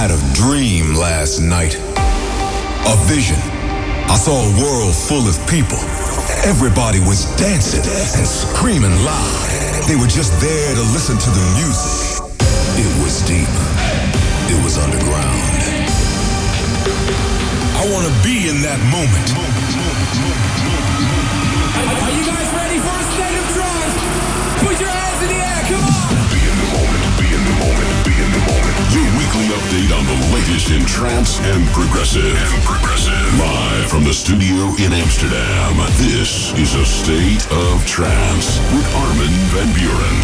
had a dream last night. A vision. I saw a world full of people. Everybody was dancing and screaming loud. They were just there to listen to the music. It was deep. It was underground. I want to be in that moment. Are you guys ready for a state of trance? Put your hands in the air, come on! Weekly update on the latest in trance and progressive. And progressive. Live from the studio in Amsterdam. This is a state of trance with Armin van Buuren.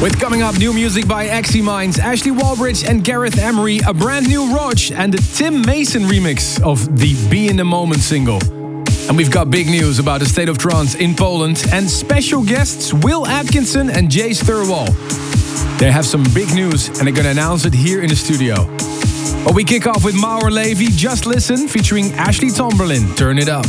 With coming up new music by Axie Minds, Ashley Wallbridge and Gareth Emery, a brand new Roach, and the Tim Mason remix of the Be in the Moment single. And we've got big news about the state of trance in Poland and special guests Will Atkinson and Jase Thirlwell. They have some big news and they're gonna announce it here in the studio. But we kick off with Maor Levy, Just Listen, featuring Ashley Tomberlin. Turn it up.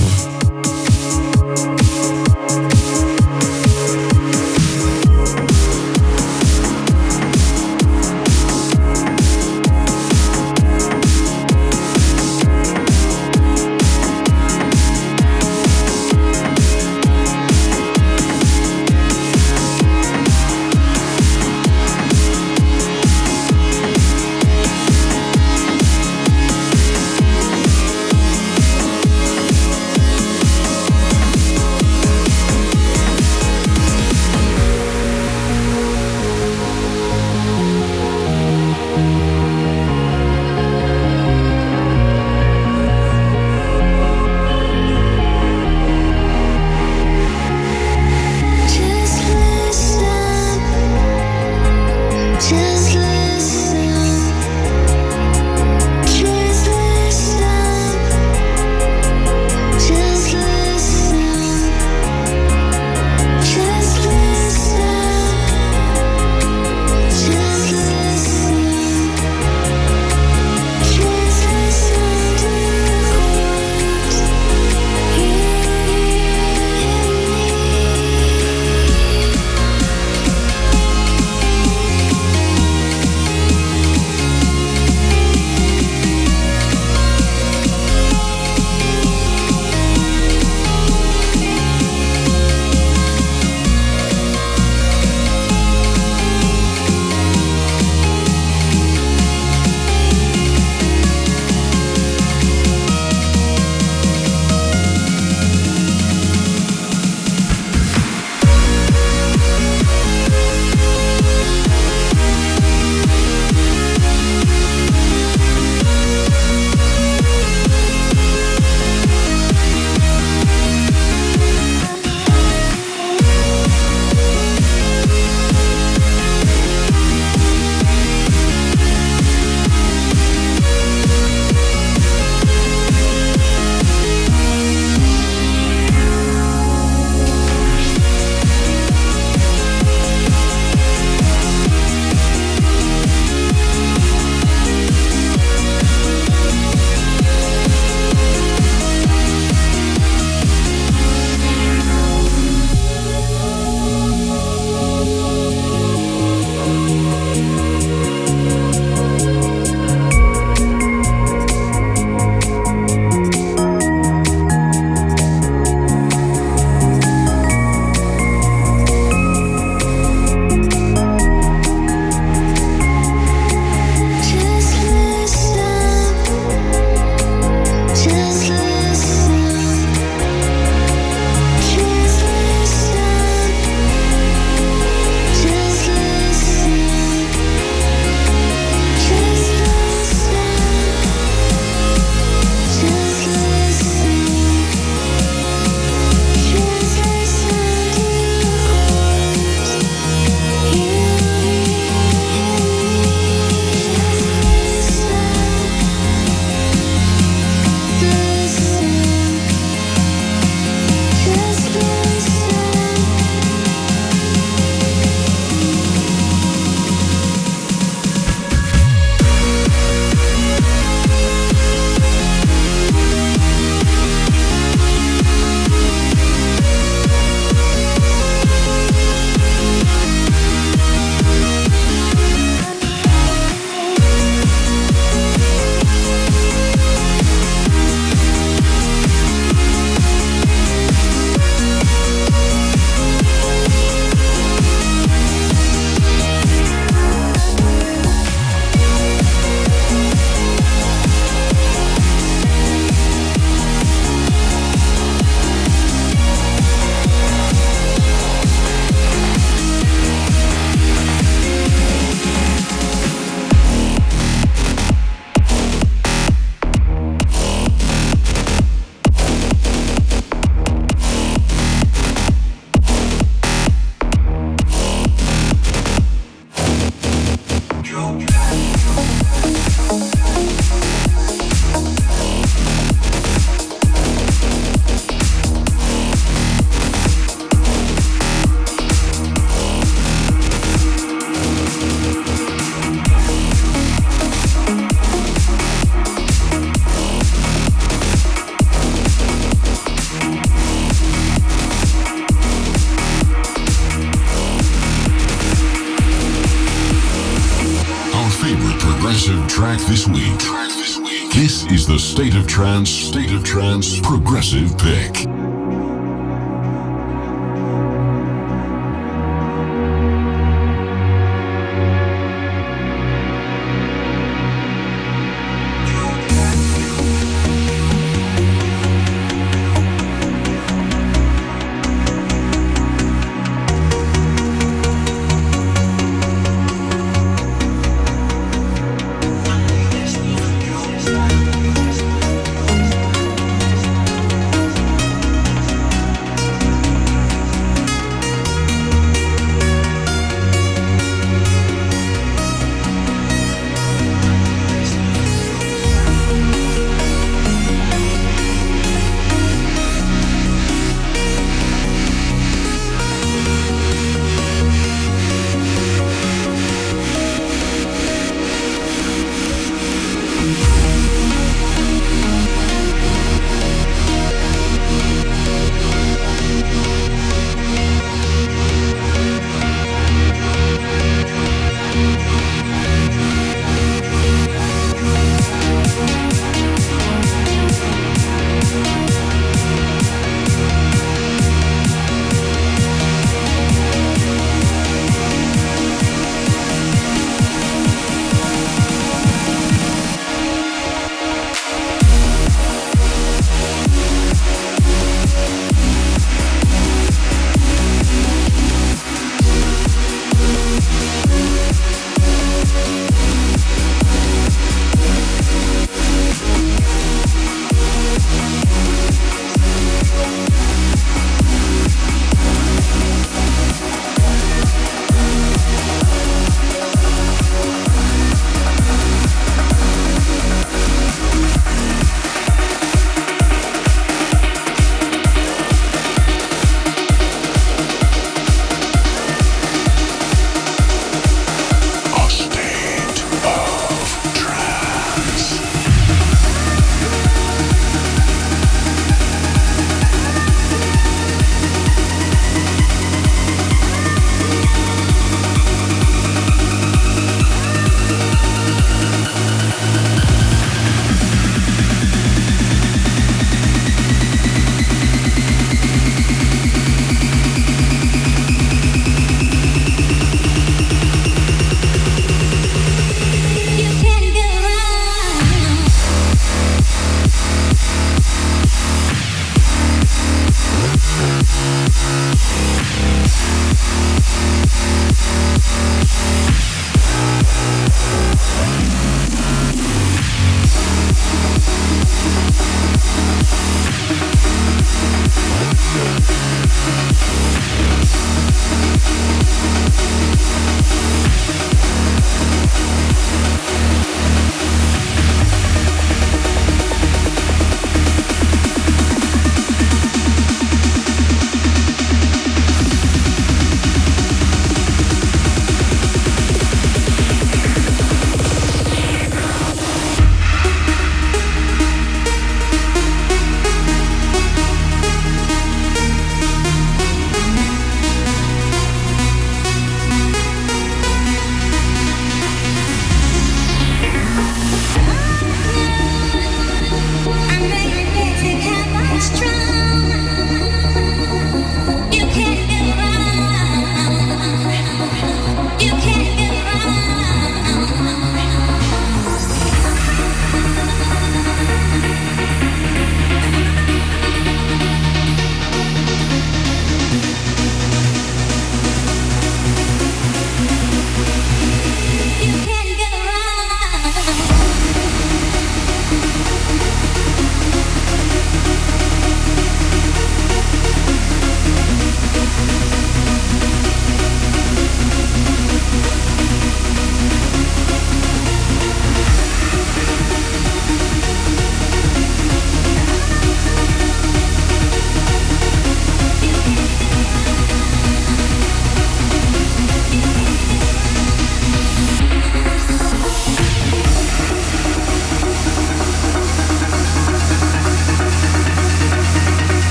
Trance,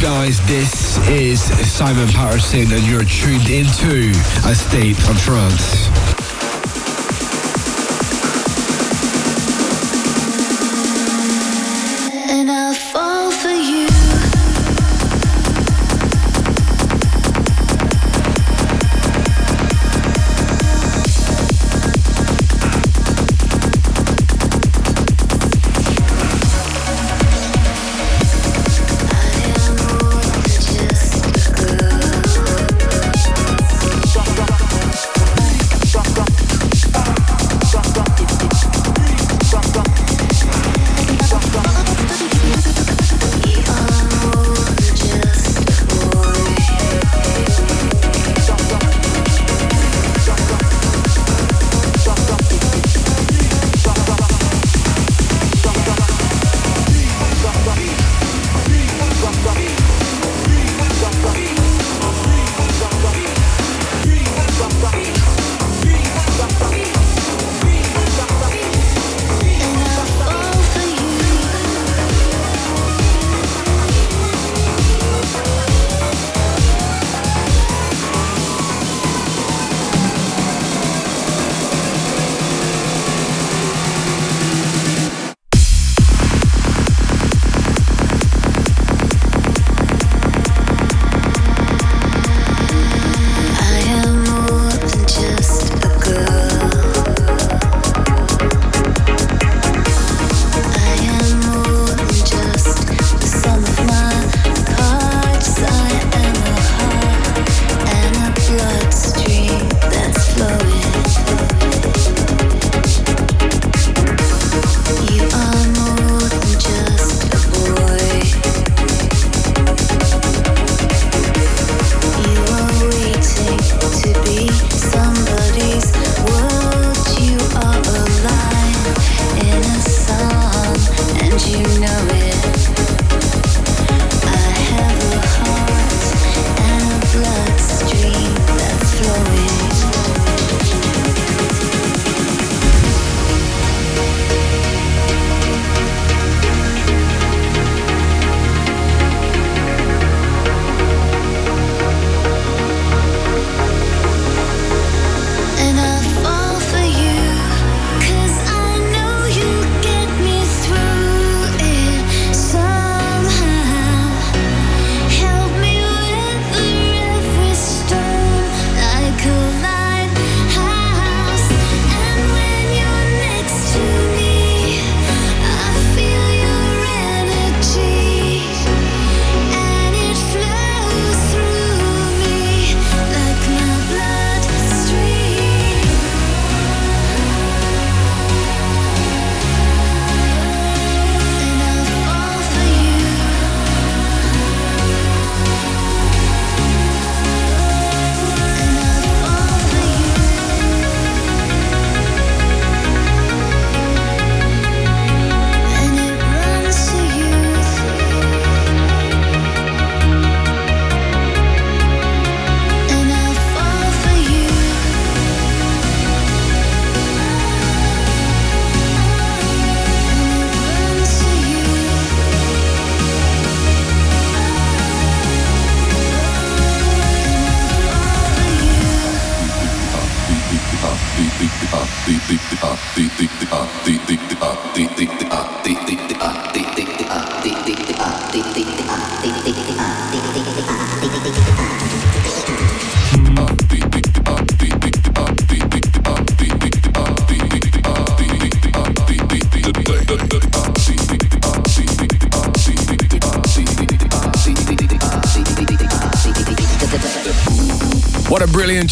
guys, this is Simon Patterson and you're tuned into A State of Trance.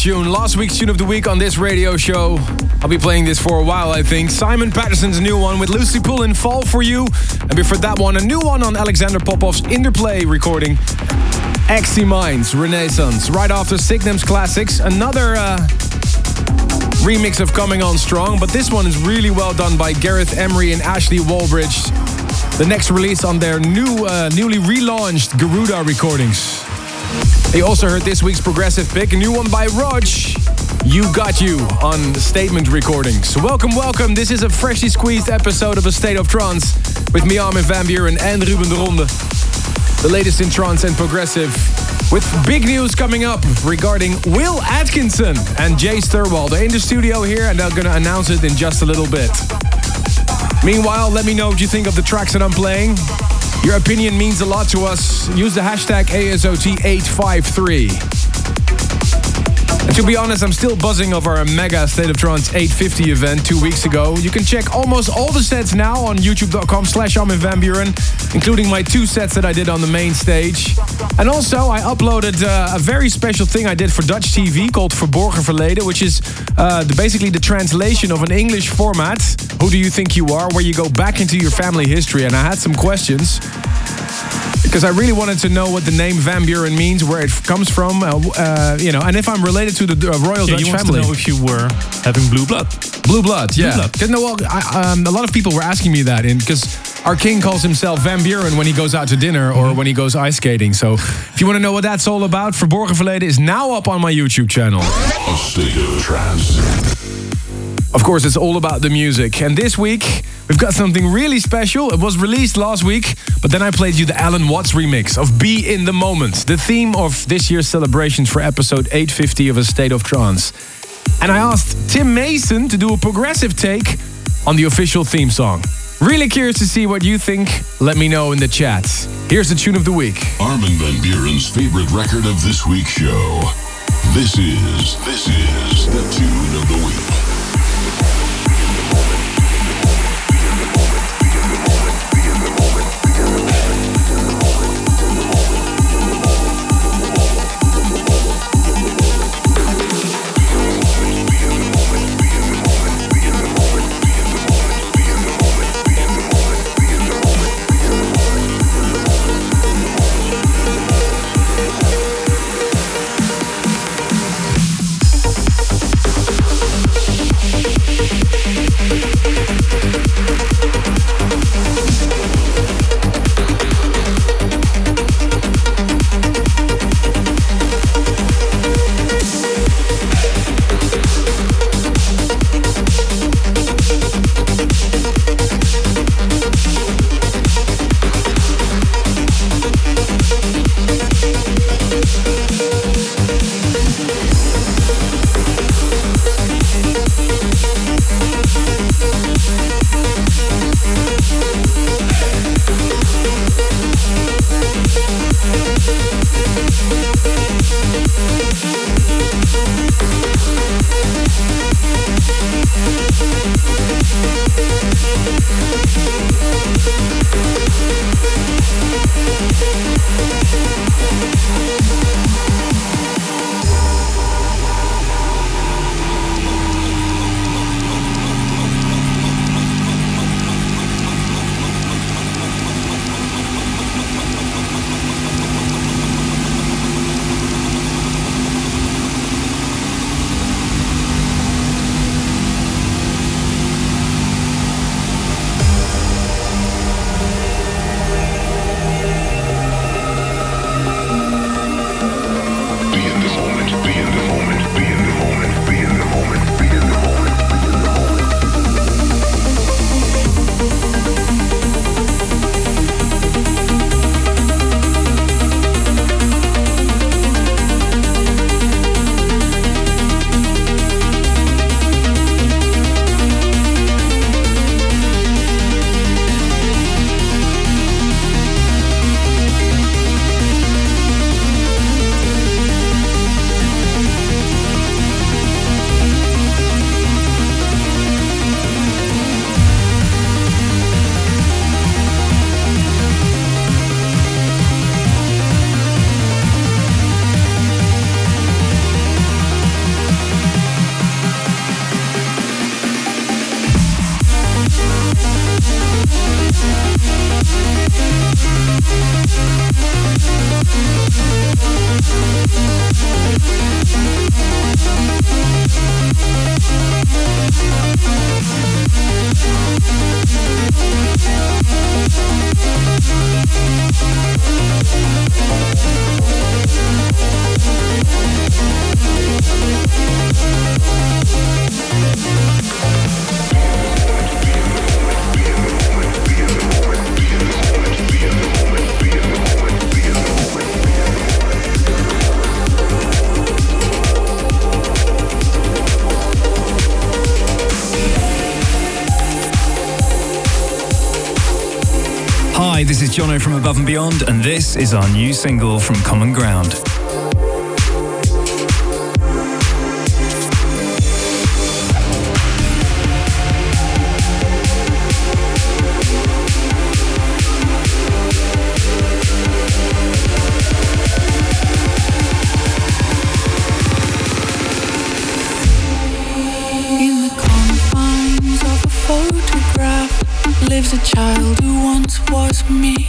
Tune. Last week's tune of the week on this radio show. I'll be playing this for a while, I think. Simon Patterson's new one with Lucy Pullin, Fall For You. And before that one, a new one on Alexander Popov's Interplay recording. Exy Minds, Renaissance. Right after Signum's Classics, another uh, remix of Coming On Strong. But this one is really well done by Gareth Emery and Ashley Wallbridge. The next release on their new, uh, newly relaunched Garuda recordings. They also heard this week's progressive pick, a new one by Rog. You Got You on Statement Recordings. Welcome, welcome. This is a freshly squeezed episode of A State of Trance with me, Armin van Buuren, and Ruben de Ronde. The latest in trance and progressive. With big news coming up regarding Will Atkinson and Jase Thirlwell. They're in the studio here and they're going to announce it in just a little bit. Meanwhile, let me know what you think of the tracks that I'm playing. Your opinion means a lot to us. Use the hashtag ASOT853. And to be honest, I'm still buzzing of our mega State of Trance 850 event two weeks ago. You can check almost all the sets now on youtube.com slash Armin van Buuren, including my two sets that I did on the main stage. And also, I uploaded uh, a very special thing I did for Dutch TV called Verborgen Verleden, which is uh, the, basically the translation of an English format, Who Do You Think You Are, where you go back into your family history. And I had some questions because I really wanted to know what the name Van Buren means, where it comes from, uh, uh, you know, and if I'm related to the uh, royal yeah, Dutch you family. to know if you were having blue blood. Blue blood, yeah. blood. Because no, well, I, um, a lot of people were asking me that, because our king calls himself Van Buren when he goes out to dinner or when he goes ice skating. So if you want to know what that's all about, Verborgen Verleden is now up on my YouTube channel. Of course, it's all about the music. And this week, we've got something really special. It was released last week, but then I played you the Allen Watts remix of Be in the Moment, the theme of this year's celebrations for episode 850 of A State of Trance. And I asked Tim Mason to do a progressive take on the official theme song. Really curious to see what you think. Let me know in the chat. Here's the tune of the week. Armin van Buuren's favorite record of this week's show. This is, this is the tune of the week. Above and Beyond, and this is our new single from Common Ground. In the confines of a photograph lives a child who once was me.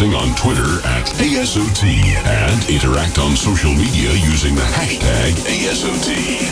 On Twitter at ASOT and interact on social media using the hashtag ASOT.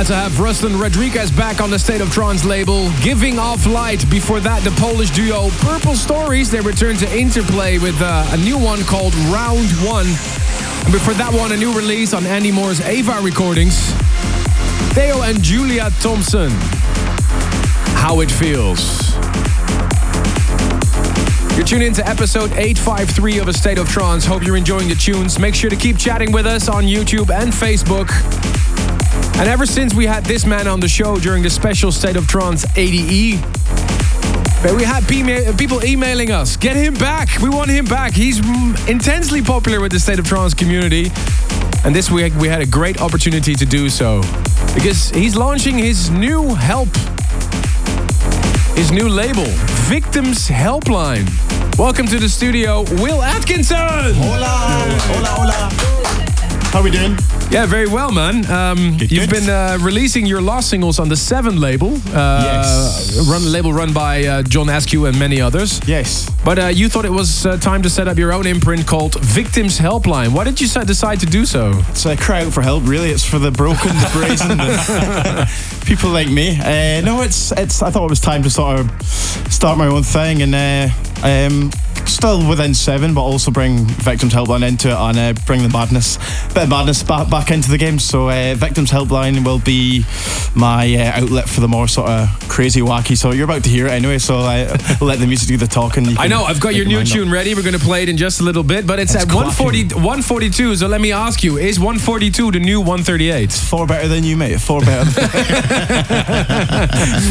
Glad to have Ruslan Radriges back on the State of Trance label, giving off light. Before that, the Polish duo Purple Stories, they returned to Interplay with uh, a new one called Round One. And before that one, a new release on Andy Moore's Ava recordings. Theo and Julia Thompson. How it feels. You're tuned into episode 853 of A State of Trance. Hope you're enjoying the tunes. Make sure to keep chatting with us on YouTube and Facebook. And ever since we had this man on the show during the special State of Trance ADE, we had people emailing us, get him back. We want him back. He's mm, intensely popular with the State of Trance community. And this week we had a great opportunity to do so because he's launching his new help, his new label, Victims Helpline. Welcome to the studio, Will Atkinson. Hola, hola, hola. How are we doing? Yeah, very well, man. Um, good, you've good. been uh, releasing your last singles on the Seven label. Uh, yes. Run label run by uh, John Askew and many others. Yes. But uh, you thought it was uh, time to set up your own imprint called Victims Helpline. Why did you decide to do so? It's a cry out for help, really. It's for the broken, the brazen, the people like me. Uh, no, it's it's. I thought it was time to sort of start my own thing and. Um, still within seven, but also bring Victims Helpline into it and uh, bring the madness, bit of madness back, back into the game. So uh, Victims Helpline will be my uh, outlet for the more sort of crazy, wacky. So you're about to hear it anyway. So I let the music do the talking. I know I've got your new tune up. ready. We're going to play it in just a little bit, but it's, it's at 140, 142. So let me ask you: Is 142 the new 138? Four better than you, mate. Four better.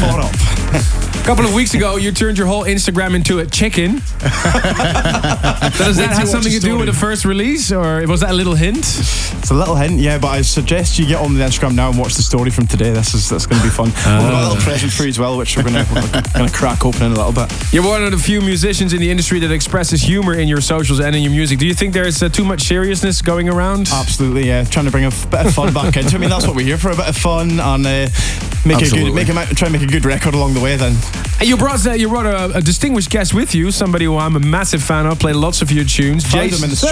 Four up. A couple of weeks ago, you turned your whole Instagram into a chicken. Does that have something to do with the first release, or was that a little hint? It's a little hint, yeah. But I suggest you get on the Instagram now and watch the story from today. This is that's going to be fun. Uh, We've got a little present for you as well, which we're going to crack open in a little bit. You're one of the few musicians in the industry that expresses humor in your socials and in your music. Do you think there's uh, too much seriousness going around? Absolutely, yeah. Trying to bring a bit of fun back into. I mean, that's what we're here for—a bit of fun and uh, make Absolutely. a good, make a, try and make a good record along the way. Then and you brought uh, you brought a, a, distinguished guest with you, somebody who I'm a massive fan of, played lots of your tunes. Found Jason in. Thanks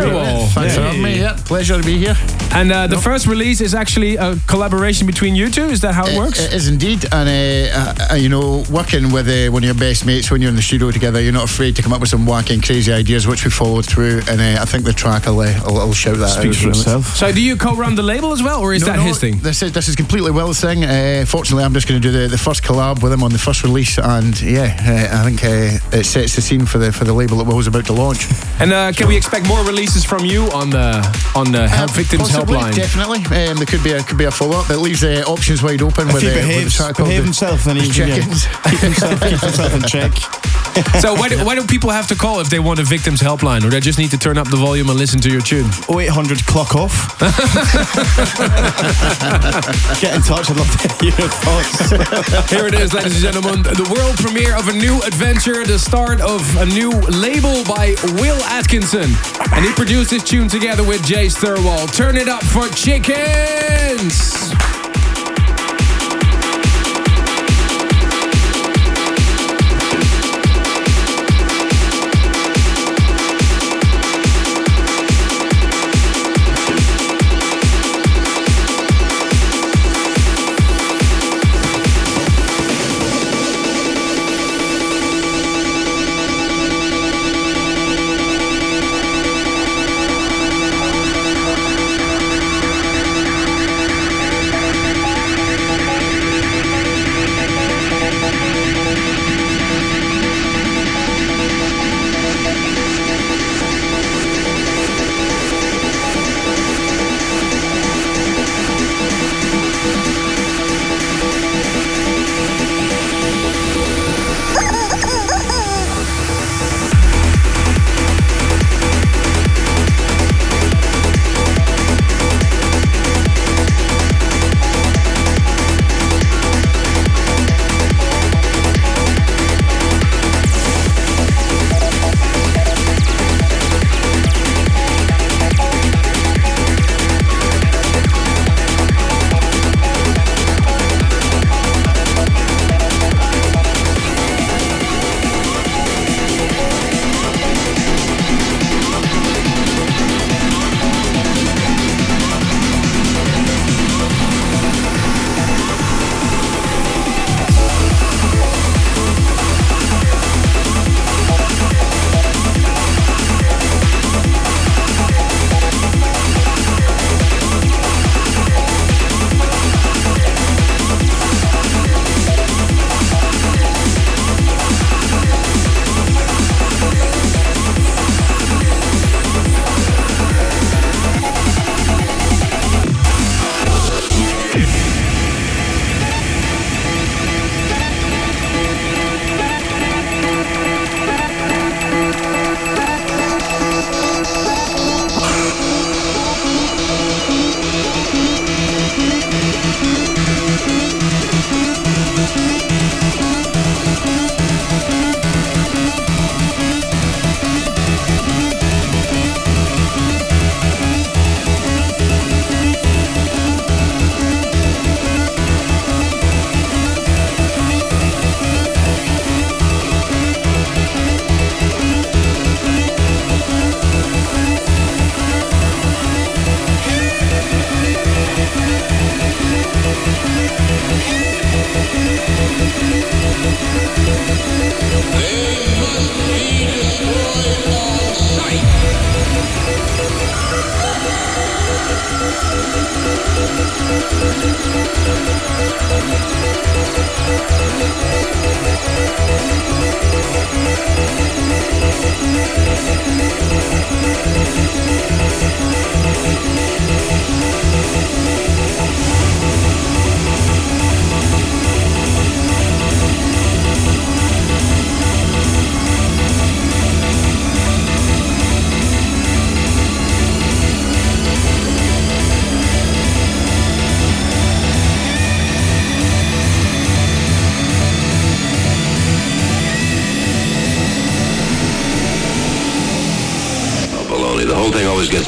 yeah. for having me. Yeah, pleasure to be here. And uh, the nope. first release is actually a collaboration between you two. Is that how it, it works? It is indeed. And uh, uh you know, working with uh, one of your best mates when you're in the studio together, you're not afraid to come up with some wacky and crazy ideas, which we followed through. And uh, I think the track will, will, will shout that Speaks out. for itself. So, do you co-run the label as well, or is no, that no, his thing? This is this is completely Will's thing. fortunately, I'm just going to do the, the first collab with him on the first release, and yeah. I think uh, it sets the scene for the for the label that Will was about to launch. And uh, can we expect more releases from you on the on the uh, Victims possibly, Helpline? Definitely, um, there could be a could be a follow up. It leaves uh, options wide open. If with, he behaves, with the behave himself, then he can yeah, keep himself keep himself in check. so why do, why do people have to call if they want a victims helpline? Or they just need to turn up the volume and listen to your tune? 0800 clock off. Get in touch i'd love to hear your thoughts. Here it is ladies and gentlemen. The world premiere of a new adventure the start of a new label by will atkinson. And he produced this tune together with Jase Thirlwell. turn it up for chickens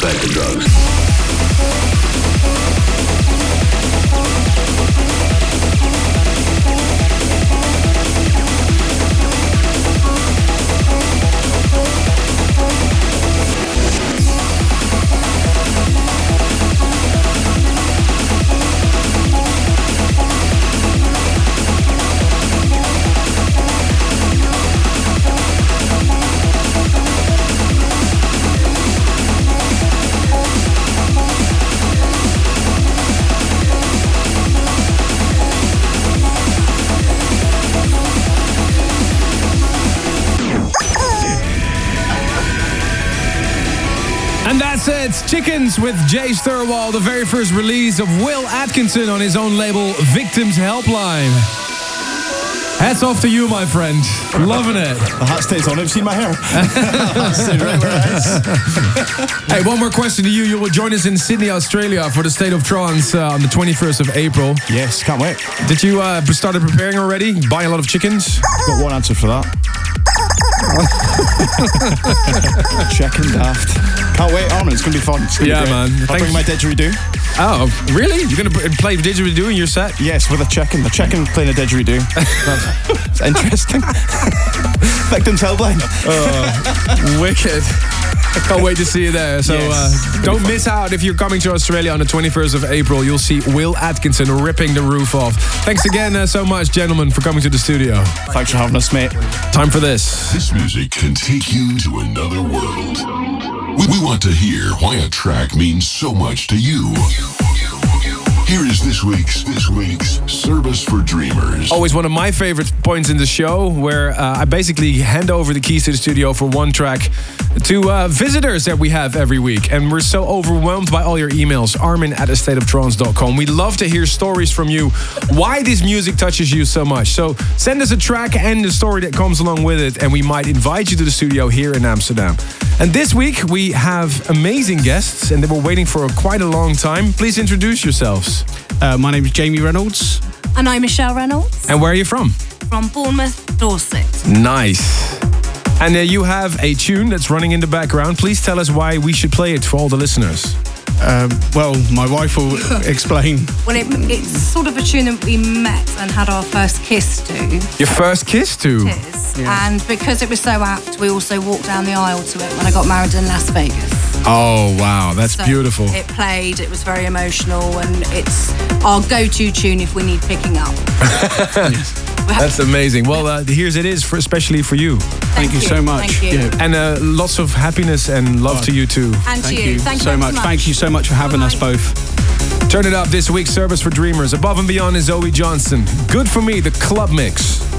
back to with Jase Thirlwell, the very first release of Will Atkinson on his own label, Victims Helpline. Hats off to you, my friend. Loving it. The hat stays on. Have you seen my hair? Stayed right where it is. Hey, one more question to you. You will join us in Sydney, Australia for the State of Trance uh, on the 21st of April. Yes, can't wait. Did you uh, started preparing already? Buying a lot of chickens? Got one answer for that. Chicken daft. Can't wait, oh, Armin. It's going to be fun. Gonna Yeah, be man. I'll Thanks. bring my didgeridoo. Oh, really? You're going to play didgeridoo in your set? Yes, with a chicken. The chicken playing a didgeridoo. it's interesting. Victims Helpline. Oh, wicked. I can't wait to see you there. So Yes. uh, don't miss out if you're coming to Australia on the 21st of April. You'll see Will Atkinson ripping the roof off. Thanks again uh, so much, gentlemen, for coming to the studio. Thanks for having us, mate. Time for this. This music can take you to another world. We, we want to hear why a track means so much to you. Here is this week's this week's service for dreamers. Always one of my favorite points in the show where uh, I basically hand over the keys to the studio for one track to uh, visitors that we have every week. And we're so overwhelmed by all your emails. Armin at astateoftrance.com. We love to hear stories from you why this music touches you so much. So send us a track and the story that comes along with it, and we might invite you to the studio here in Amsterdam. And this week we have amazing guests, and they were waiting for quite a long time. Please introduce yourselves. Uh, my name is Jamie Reynolds. And I'm Michelle Reynolds And where are you from? from Bournemouth, Dorset. Nice. And uh, you have a tune that's running in the background. Please tell us why we should play it for all the listeners. Um, well, my wife will explain. Well, it, it's sort of a tune that we met and had our first kiss to. Your first kiss too. Is. And because it was so apt, we also walked down the aisle to it when I got married in Las Vegas. Oh wow, that's So beautiful. It played, it was very emotional, and it's our go to tune if we need picking up. That's amazing. Well, uh, here's it is, for, especially for you. Thank, you, so much. Thank you. And uh, lots of happiness and love to you too. And Thank to you, you. Thank you so very much. Thank you so much for having us both. Turn it up this week's Service for Dreamers. Above and Beyond is Zoe Johnson. Good for me, the club mix.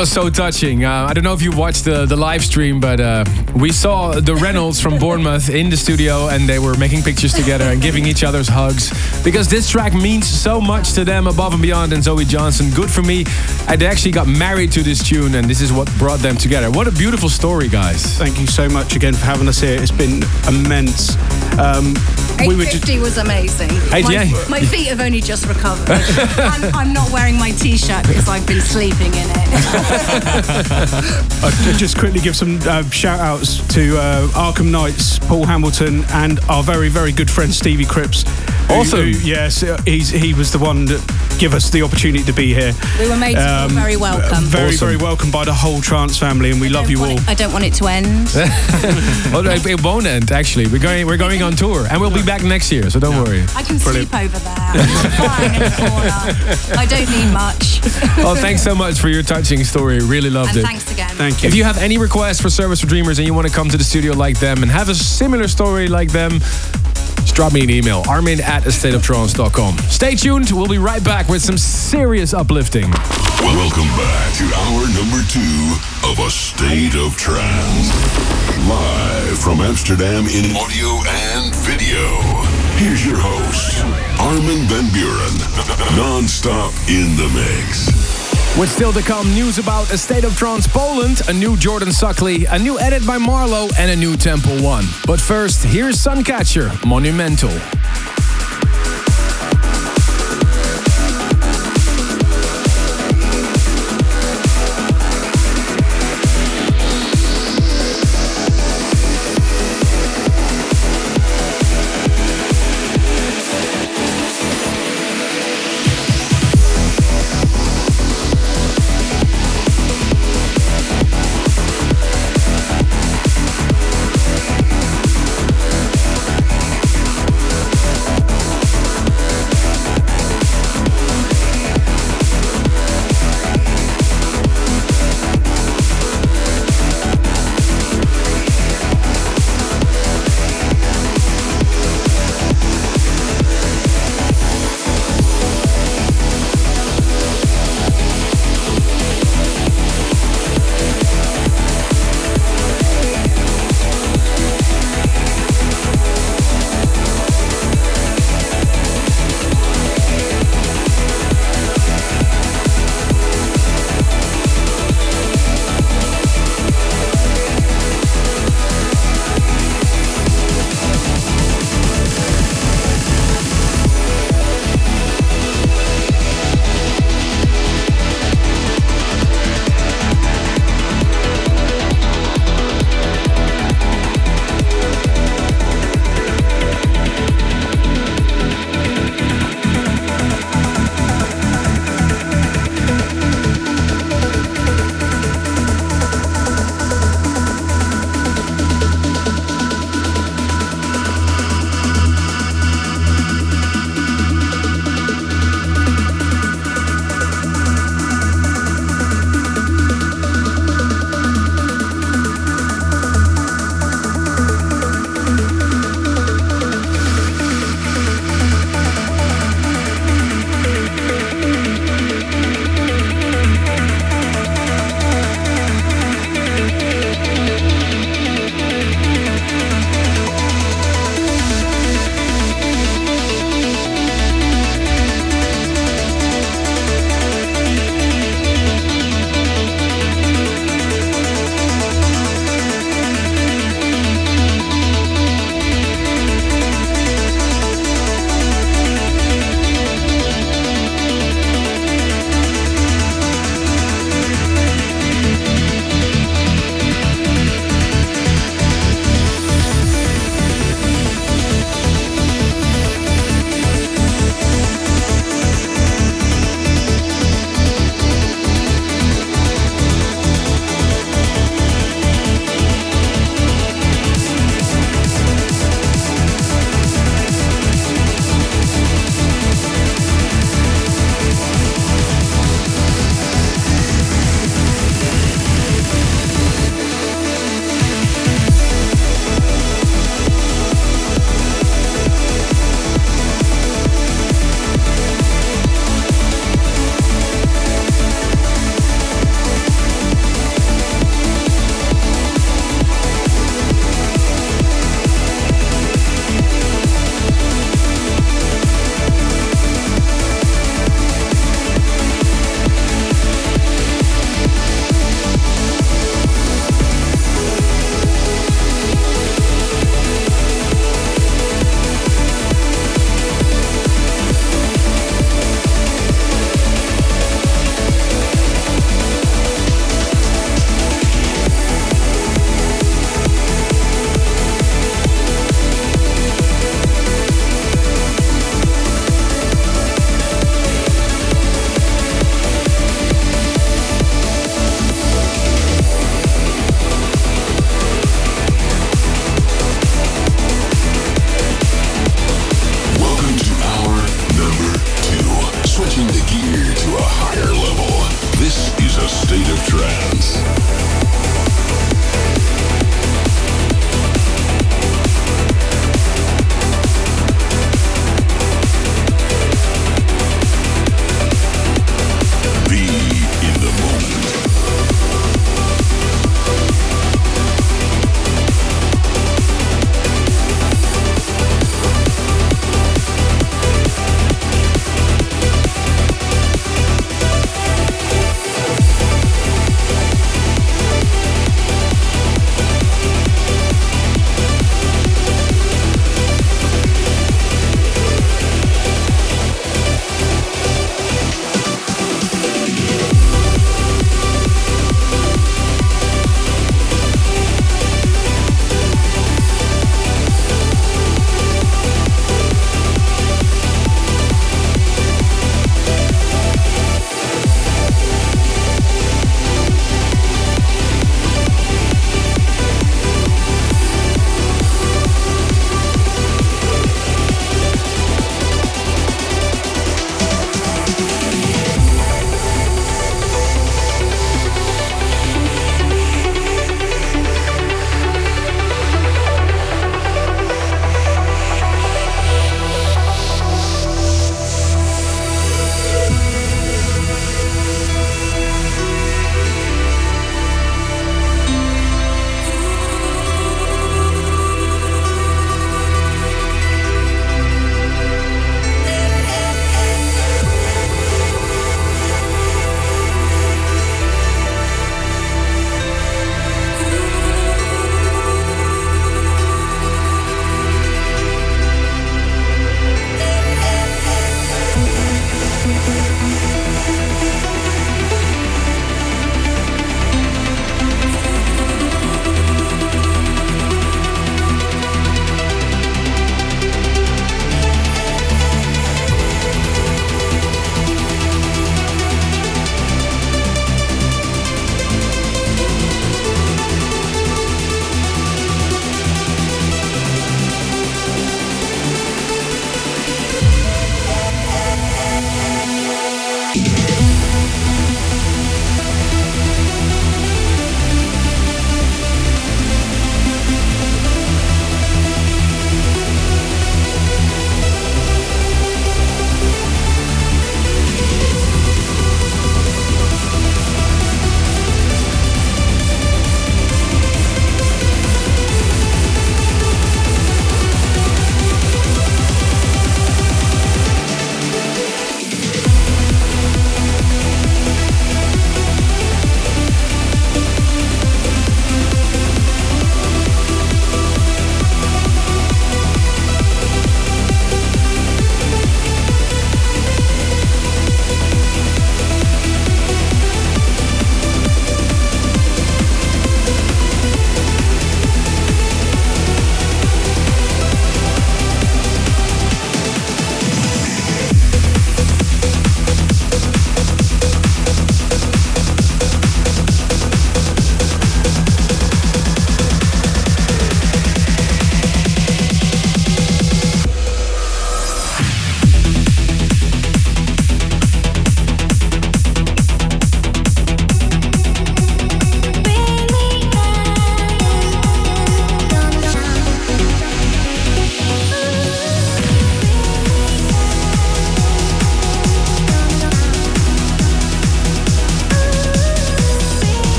Was so touching. Uh, I don't know if you watched the, the live stream, but uh, we saw the Reynolds from Bournemouth in the studio and they were making pictures together and giving each other's hugs because this track means so much to them above and beyond. And Zoe Johnson, good for me. And they actually got married to this tune and this is what brought them together. What a beautiful story, guys. Thank you so much again for having us here. It's been immense. Um, we were just was amazing. Hey, my, my feet have only just recovered. I'm, I'm not wearing my t-shirt because I've been sleeping in it. I'll just quickly give some uh, shout outs to uh, Arkham Knights, Paul Hamilton, and our very, very good friend Stevie Cripps. who- Awesome. who- yes, uh, he's, he was the one that give us the opportunity to be here. We were made to feel Um, very welcome. Very, Awesome. very welcome by the whole trance family, and we love you all. I don't want it to end. oh, no, it won't end. Actually, we're going we're going on tour, and we'll be back next year. So don't worry. I can Brilliant. sleep over there. I'm flying in the corner. I don't need much. Well, thanks so much for your touching story. Really loved And it. thanks again. Thank you. If you have any requests for Service for Dreamers and you want to come to the studio like them and have a similar story like them, just drop me an email. Armin at astateoftrance.com. Stay tuned. We'll be right back with some serious uplifting. Welcome back to hour number two of A State of Trance. Live from Amsterdam in audio and video. Here's your host, Armin van Buuren. Non-stop in the mix. With still to come, news about A State of Trance Poland, a new Jordan Suckley, a new edit by MaRLo, and a new Temple One. But first, here's Suncatcher, Monumental.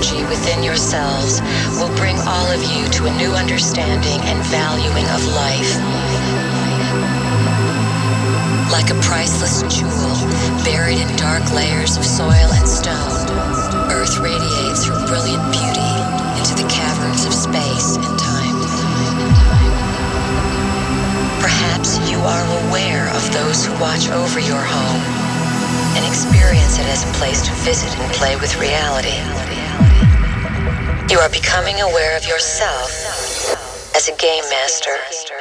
Energy within yourselves will bring all of you to a new understanding and valuing of life. Like a priceless jewel buried in dark layers of soil and stone, Earth radiates her brilliant beauty into the caverns of space and time. Perhaps you are aware of those who watch over your home and experience it as a place to visit and play with reality. You are becoming aware of yourself as a game master.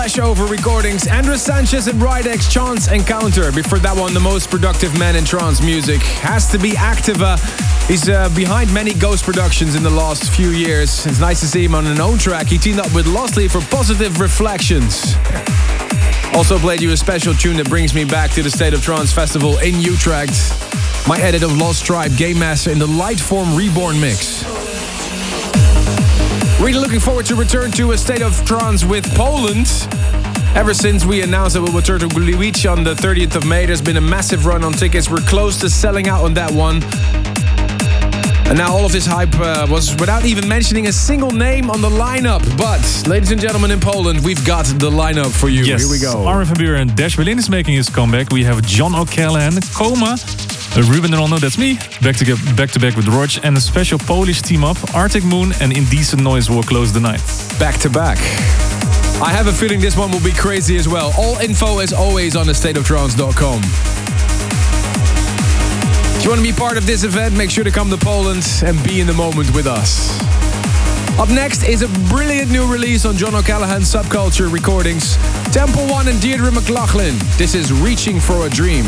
Flashover Recordings. Andres Sanchez and Rydex Chance Encounter. Before that one, the most productive man in trance music has to be Activa. He's uh, behind many ghost productions in the last few years. It's nice to see him on an own track. He teamed up with Lostly for Positive Reflections. Also played you a special tune that brings me back to the State of Trance Festival in Utrecht. My edit of Lost Tribe Game Master in the Lightforce Reborn mix. Really looking forward to return to a State of Trance with Poland. Ever since we announced that we'll return to Gliwice on the 30th of May, there's been a massive run on tickets. We're close to selling out on that one. And now all of this hype uh, was without even mentioning a single name on the lineup. But, ladies and gentlemen in Poland, we've got the lineup for you. Yes. Here we go. Armin van Buuren and Dash Berlin is making his comeback. We have John O'Callaghan, KhoMha, Ruben de Ronde, that's me, back to, get, back to back with Rodg, and a special Polish team up, Arctic Moon and Indecent Noise will close the night. Back to back. I have a feeling this one will be crazy as well. All info, as always, on thestateoftrance.com. If you want to be part of this event, make sure to come to Poland and be in the moment with us. Up next is a brilliant new release on John O'Callaghan Subculture Recordings, Temple One and Deirdre McLaughlin. This is Reaching for a Dream.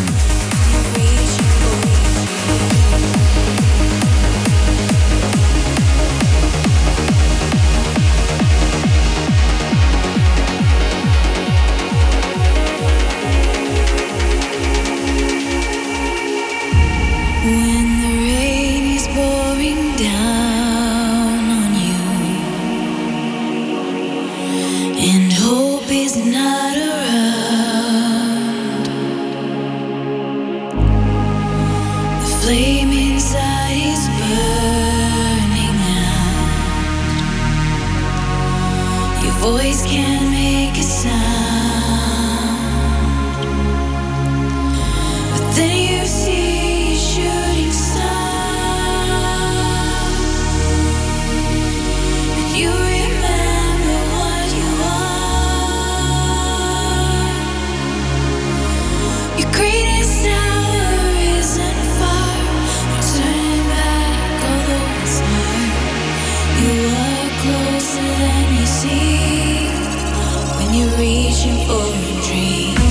Reaching for a dream.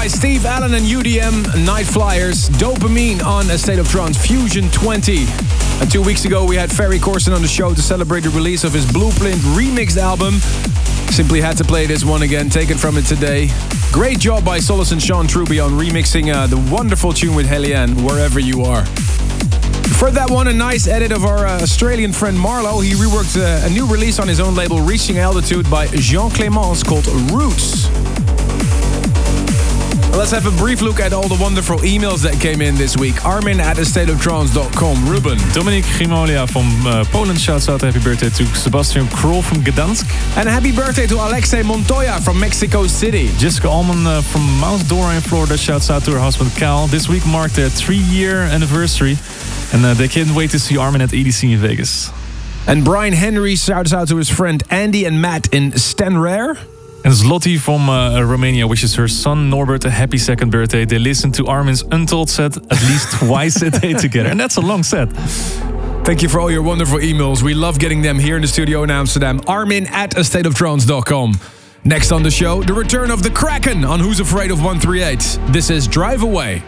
By Steve Allen and UDM, Night Flyers, Dopamine on A State of Trance Fusion 20. And two weeks ago, we had Ferry Corsten on the show to celebrate the release of his Blueprint remixed album. Simply had to play this one again, taken from it today. Great job by Solis and Sean Truby on remixing uh, the wonderful tune with HALIENE, Wherever You Are. For that one, a nice edit of our uh, Australian friend MaRLo. He reworked uh, a new release on his own label, Reaching Altitude, by Jean Clémence called Roots. Let's have a brief look at all the wonderful emails that came in this week. Armin at astateoftrance.com. Ruben. Dominic Grimolia from uh, Poland shouts out happy birthday to Sebastian Kroll from Gdansk. And happy birthday to Alexei Montoya from Mexico City. Jessica Allman uh, from Mount Dora in Florida shouts out to her husband Cal. This week marked their three year anniversary. And uh, they can't wait to see Armin at EDC in Vegas. And Brian Henry shouts out to his friend Andy and Matt in Stenrare. And Zloty from uh, Romania wishes her son Norbert a happy second birthday. They listen to Armin's Untold set at least twice a day together. And that's a long set. Thank you for all your wonderful emails. We love getting them here in the studio in Amsterdam. Armin at astateoftrance.com. Next on the show, the return of the Kraken on Who's Afraid of 138. This is Drive Away.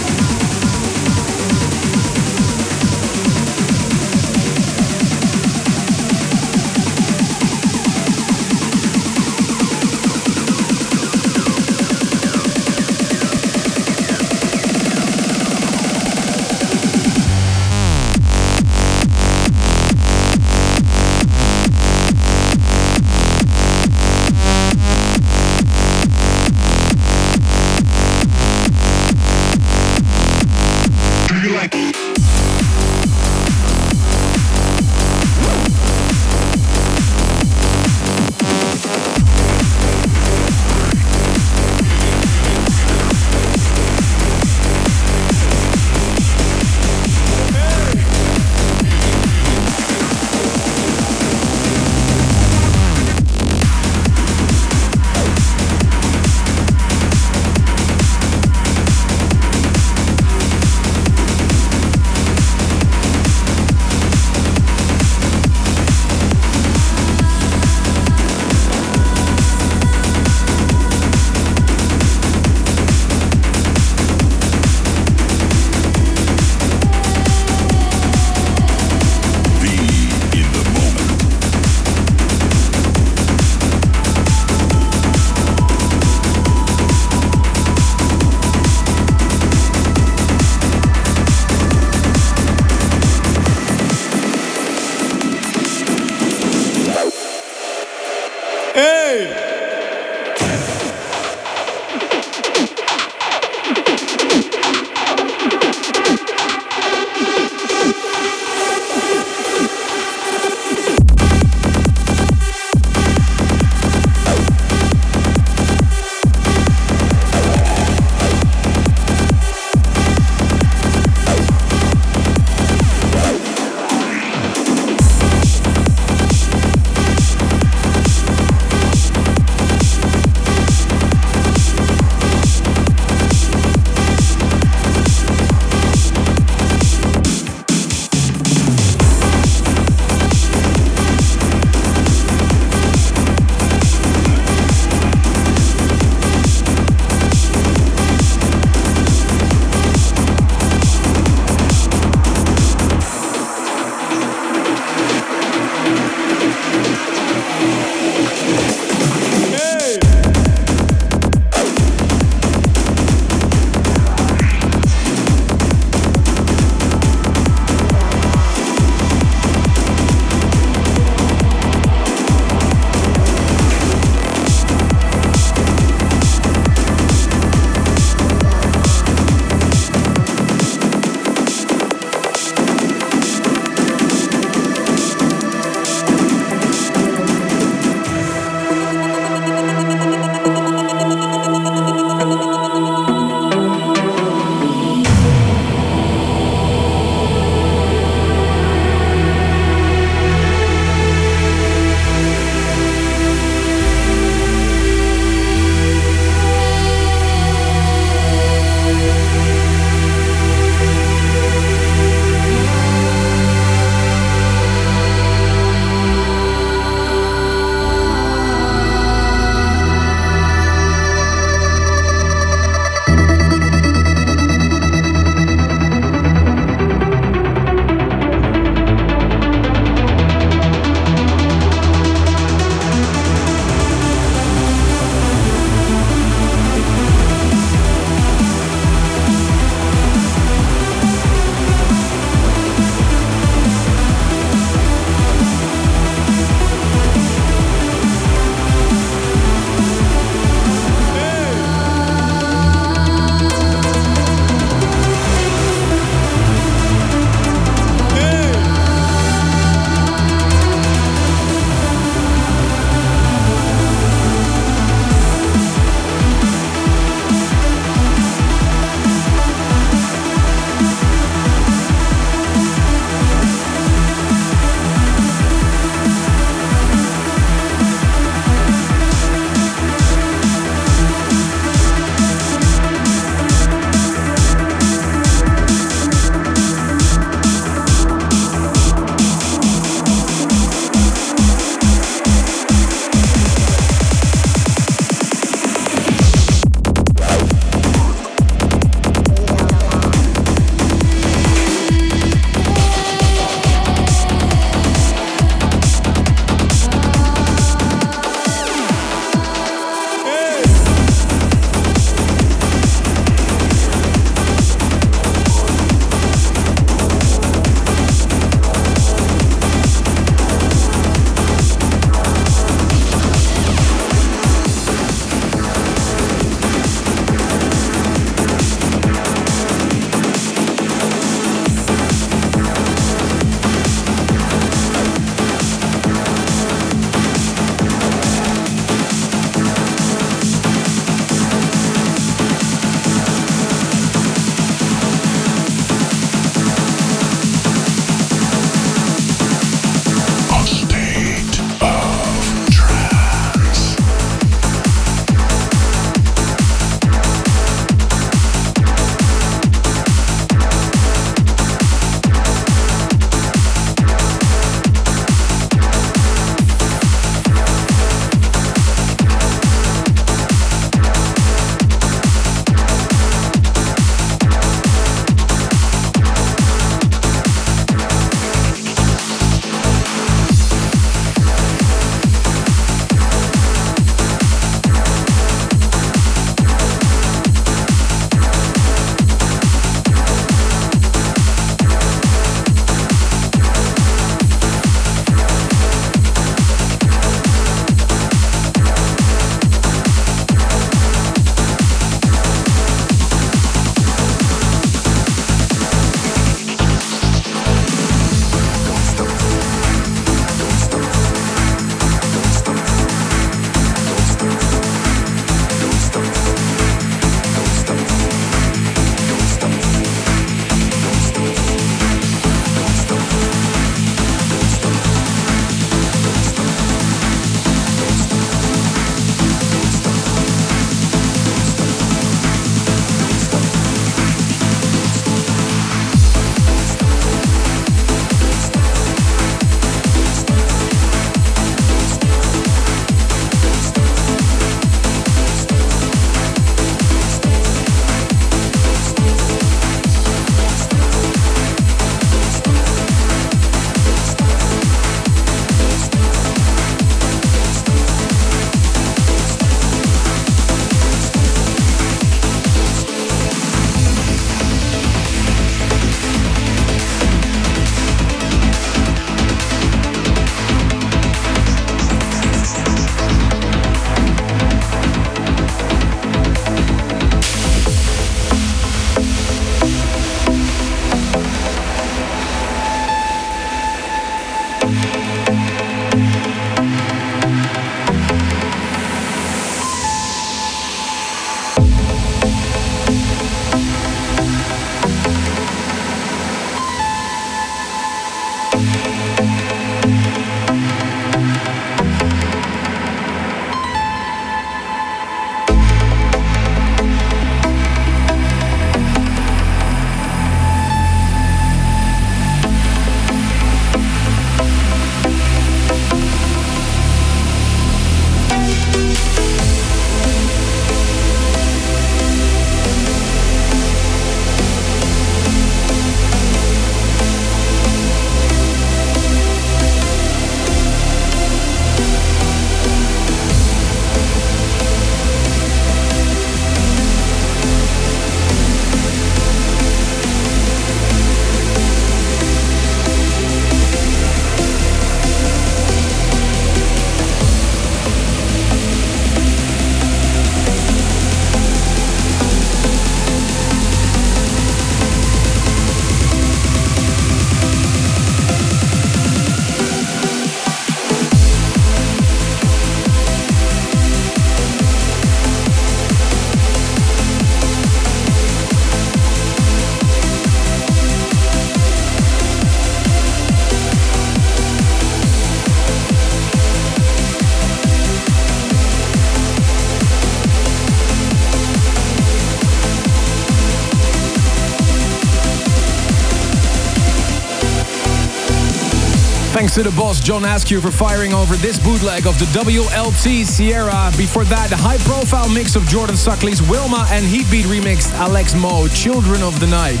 To the boss John Askew for firing over this bootleg of the WLT Sierra. Before that, the high profile mix of Jordan Suckley's Wilma and Heatbeat remixed Alex Mo, Children of the Night.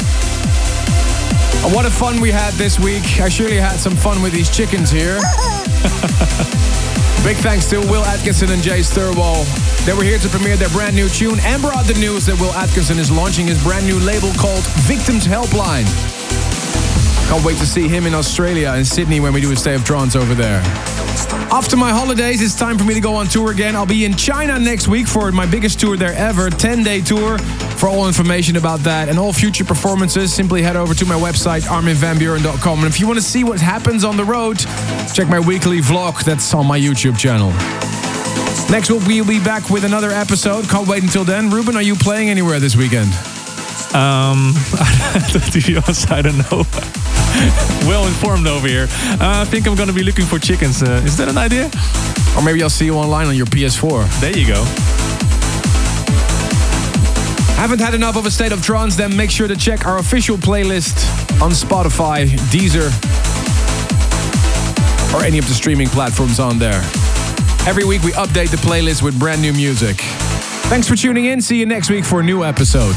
And what a fun we had this week. I surely had some fun with these chickens here. Big thanks to Will Atkinson and Jase Thirlwell. They were here to premiere their brand new tune and brought the news that Will Atkinson is launching his brand new label called Victims Helpline. Can't wait to see him in Australia and Sydney when we do a State of Trance over there. After my holidays, it's time for me to go on tour again. I'll be in China next week for my biggest tour there ever, 10 day tour. For all information about that and all future performances, simply head over to my website, arminvanbuuren.com. And if you want to see what happens on the road, check my weekly vlog that's on my YouTube channel. Next week, we'll be back with another episode. Can't wait until then. Ruben, are you playing anywhere this weekend? Um, to be honest, I don't know. well informed over here. Uh, I think I'm gonna be looking for chickens. Uh, is that an idea? Or maybe I'll see you online on your PS4. There you go. Haven't had enough of a state of trance? Then make sure to check our official playlist on Spotify, Deezer, or any of the streaming platforms on there. Every week we update the playlist with brand new music. Thanks for tuning in. See you next week for a new episode.